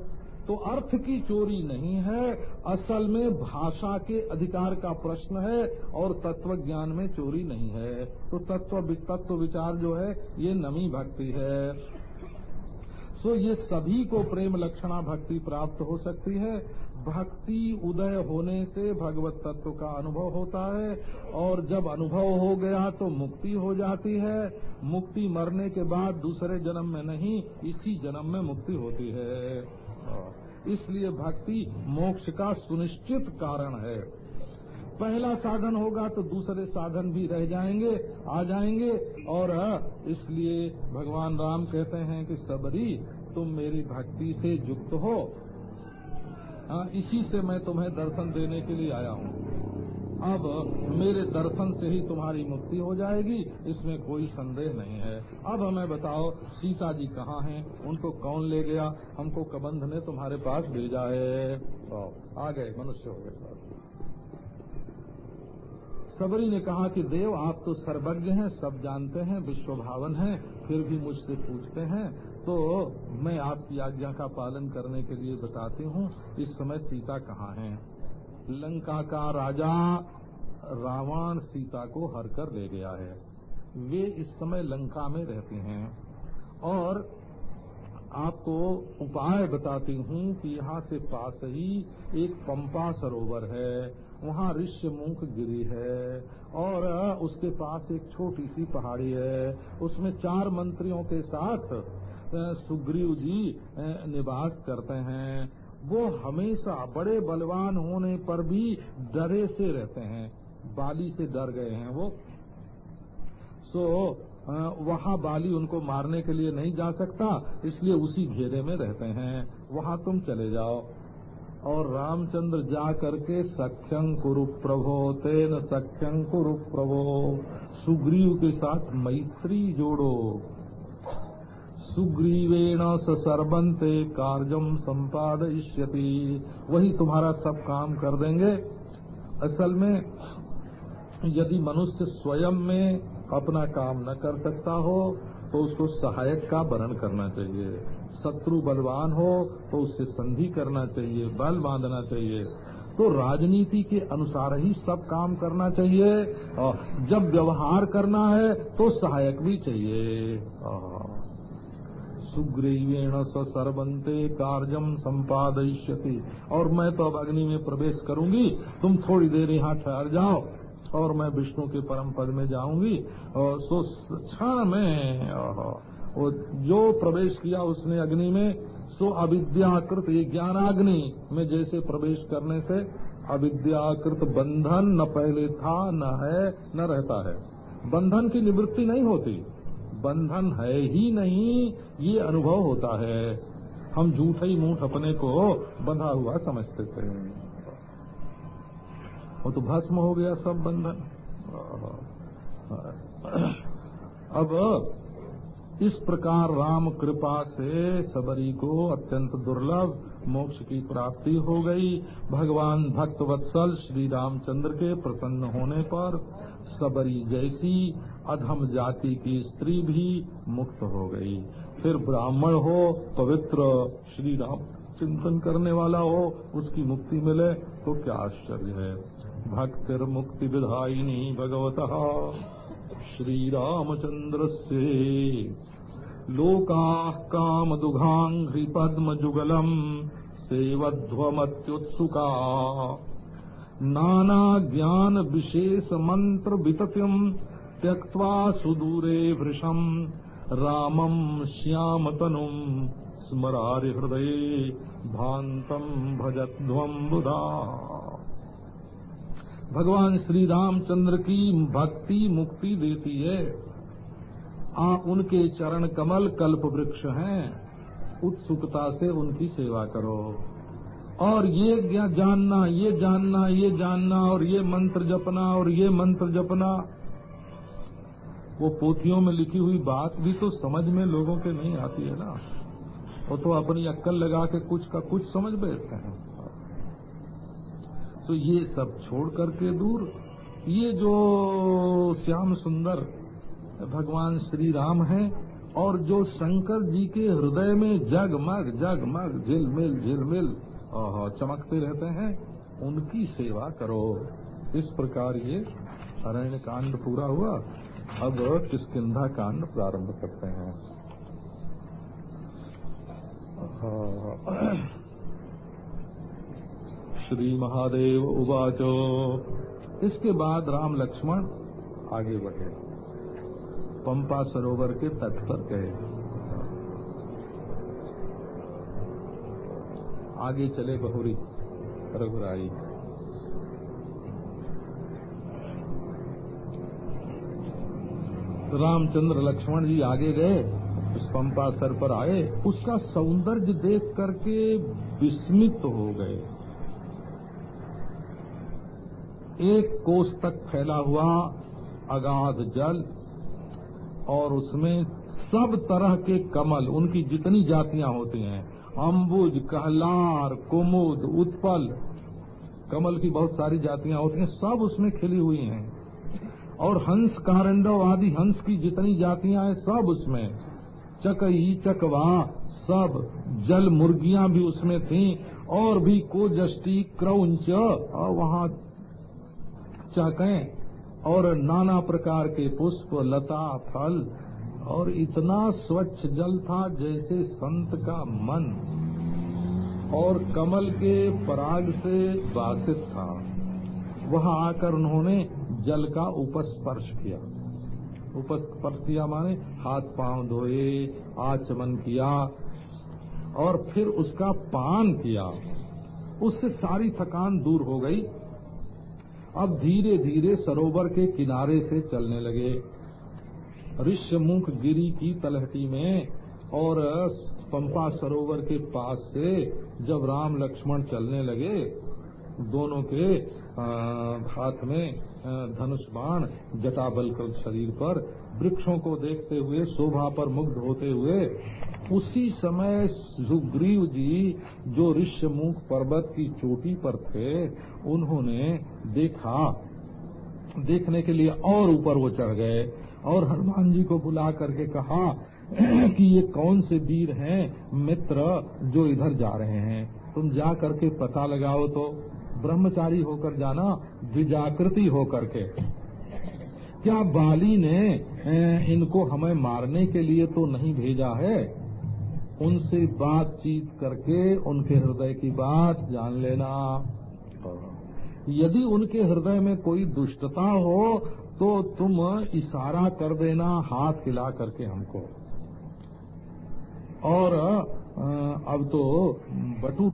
तो अर्थ की चोरी नहीं है, असल में भाषा के अधिकार का प्रश्न है और तत्व ज्ञान में चोरी नहीं है। तो तत्व तत्व विचार जो है, ये नमी भक्ति है। सो ये सभी को प्रेम लक्षणा भक्ति प्राप्त हो सकती है। भक्ति उदय होने से भगवत तत्व का अनुभव होता है और जब अनुभव हो गया तो मुक्ति हो जाती है। मुक्ति मरने के बाद दूसरे जन्म में नहीं, इसी जन्म में मुक्ति होती है। इसलिए भक्ति मोक्ष का सुनिश्चित कारण है। पहला साधन होगा तो दूसरे साधन भी रह जाएँगे आ जाएँगे। और इसलिए भगवान राम कहते हैं कि सबरी तुम मेरी भक्ति से युक्त हो। आ, इसी से मैं तुम्हें दर्शन देने के लिए आया हूँ। अब मेरे दर्शन से ही तुम्हारी मुक्ति हो जाएगी, इसमें कोई संदेह नहीं है। अब हमें बताओ, सीता जी कहाँ हैं? उनको कौन ले गया? हमको कबंध ने तुम्हारे पास भेजा है। आ गए मनुष्य हो गए। सबरी ने कहा कि देव, आप तो सर्वज्ञ हैं, सब जानते हैं, विश्वभावन हैं, फिर भी मुझसे पूछते हैं। तो मैं आपकी आज्ञा का पालन करने के लिए बताती हूँ, इस समय सीता कहाँ है? लंका का राजा रावण सीता को हर कर ले गया है। वे इस समय लंका में रहते हैं। और आपको उपाय बताती हूँ कि यहाँ से पास ही एक पंपा सरोवर है। वहाँ ऋष्य मुख गिरी है और उसके पास एक छोटी सी पहाड़ी है। उसमें चार मंत्रियों के साथ सुग्रीव जी निवास करते हैं। वो हमेशा बड़े बलवान होने पर भी डरे से रहते हैं, बाली से डर गए हैं वो। सो वहाँ बाली उनको मारने के लिए नहीं जा सकता, इसलिए उसी घेरे में रहते हैं। वहाँ तुम चले जाओ। और रामचंद्र जा करके सख्यं कुरु प्रभो, तेन सख्यं कुरु प्रभो, सुग्रीव के साथ मैत्री जोड़ो। सुग्रीवेण सर्वंते कार्यम संपादयिष्यति। वही तुम्हारा सब काम कर देंगे। असल में, यदि मनुष्य स्वयं में अपना काम न कर सकता हो तो उसको सहायक का वरण करना चाहिए। शत्रु बलवान हो तो उससे संधि करना चाहिए, बल बांधना चाहिए। तो राजनीति के अनुसार ही सब काम करना चाहिए, और जब व्यवहार करना है तो सहायक भी चाहिए। सुग्रीवेण स सर्वंते कार्यम संपादयिष्यति। और मैं तो अब अग्नि में प्रवेश करूँगी। तुम थोड़ी देर यहाँ ठहर जाओ और मैं विष्णु के परम पद में जाऊँगी। और सो क्षण में वो जो प्रवेश किया उसने अग्नि में, सो अविद्याकृत ये ज्ञानाग्नि में जैसे प्रवेश करने से अविद्याकृत बंधन न पहले था, न है, न रहता है। बंधन की निवृत्ति नहीं होती। बंधन है ही नहीं, ये अनुभव होता है। हम झूठे ही मूठ अपने को बंधा हुआ समझते थे। वो तो भस्म हो गया सब बंधन। अब इस प्रकार राम कृपा से सबरी को अत्यंत दुर्लभ मोक्ष की प्राप्ति हो गई। भगवान भक्त वत्सल श्री रामचंद्र के प्रसन्न होने पर सबरी जैसी अधम जाति की स्त्री भी मुक्त हो गई। फिर ब्राह्मण हो, पवित्र श्री राम चिंतन करने वाला हो, उसकी मुक्ति मिले तो क्या आश्चर्य है। भक्तिर मुक्ति विधायिनी भगवत। श्री रामचंद्र से लोका काम दुघाघ्रि पद्म जुगलम सेवध्वमत्युत्सुका। नाना ज्ञान विशेष मंत्र विततिम त्यक्त्वा सुदूरे वृषम। रामम श्याम तनुम स्मरारि हृदय भांतम भजध्वम बुधा। भगवान श्री रामचंद्र की भक्ति मुक्ति देती है। आप उनके चरण कमल कल्प वृक्ष हैं। उत्सुकता से उनकी सेवा करो। और ये जानना ये जानना ये जानना, और ये मंत्र जपना, और ये मंत्र जपना। वो पोथियों में लिखी हुई बात भी तो समझ में लोगों के नहीं आती है ना। वो तो अपनी अक्कल लगा के कुछ का कुछ समझ बैठते हैं। तो ये सब छोड़ करके दूर। ये जो श्याम सुंदर भगवान श्री राम हैं और जो शंकर जी के हृदय में जगमग जगमग झिलमिल झिलमिल चमकते रहते हैं, उनकी सेवा करो। इस प्रकार ये अरण्य कांड पूरा हुआ। अब किसकिधा कांड प्रारंभ करते हैं। श्री महादेव उवाचो। इसके बाद राम लक्ष्मण आगे बढ़े। पंपा सरोवर के तट पर गए। आगे चले बहुरी रघुराई। रामचंद्र लक्ष्मण जी आगे गए, उस पंपा सर पर आए। उसका सौंदर्य देख करके विस्मित हो गए। एक कोस तक फैला हुआ अगाध जल और उसमें सब तरह के कमल, उनकी जितनी जातियाँ होती हैं, अम्बुज, कहलार, कुमुद, उत्पल, कमल की बहुत सारी जातियाँ होती हैं, सब उसमें खिली हुई हैं। और हंस कारंडव आदि हंस की जितनी जातियाँ हैं, सब उसमें। चकई, चकवा, सब जल मुर्गियाँ भी उसमें थीं, और भी कोजष्टी, क्रौच वहाँ चकें और नाना प्रकार के पुष्प, लता, फल, और इतना स्वच्छ जल था जैसे संत का मन, और कमल के पराग से बासित था। वहाँ आकर उन्होंने जल का उपस्पर्श किया। उपस्पर्श किया माने हाथ पाँव धोए, आचमन किया, और फिर उसका पान किया। उससे सारी थकान दूर हो गई। अब धीरे धीरे सरोवर के किनारे से चलने लगे। ऋष्यमुख गिरी की तलहटी में और पंपा सरोवर के पास से जब राम लक्ष्मण चलने लगे, दोनों के हाथ में धनुष बाण जटाबल कर शरीर पर वृक्षों को देखते हुए, शोभा पर मुग्ध होते हुए, उसी समय सुग्रीव जी जो ऋष्यमुख पर्वत की चोटी पर थे, उन्होंने देखा। देखने के लिए और ऊपर वो चढ़ गए और हनुमान जी को बुला करके कहा कि ये कौन से वीर हैं, मित्र, जो इधर जा रहे हैं। तुम जा करके पता लगाओ तो। ब्रह्मचारी होकर जाना, द्विजाकृति होकर के। क्या बाली ने इनको हमें मारने के लिए तो नहीं भेजा है? उनसे बातचीत करके उनके हृदय की बात जान लेना। यदि उनके हृदय में कोई दुष्टता हो तो तुम इशारा कर देना, हाथ हिला करके हमको। और अब तो बटू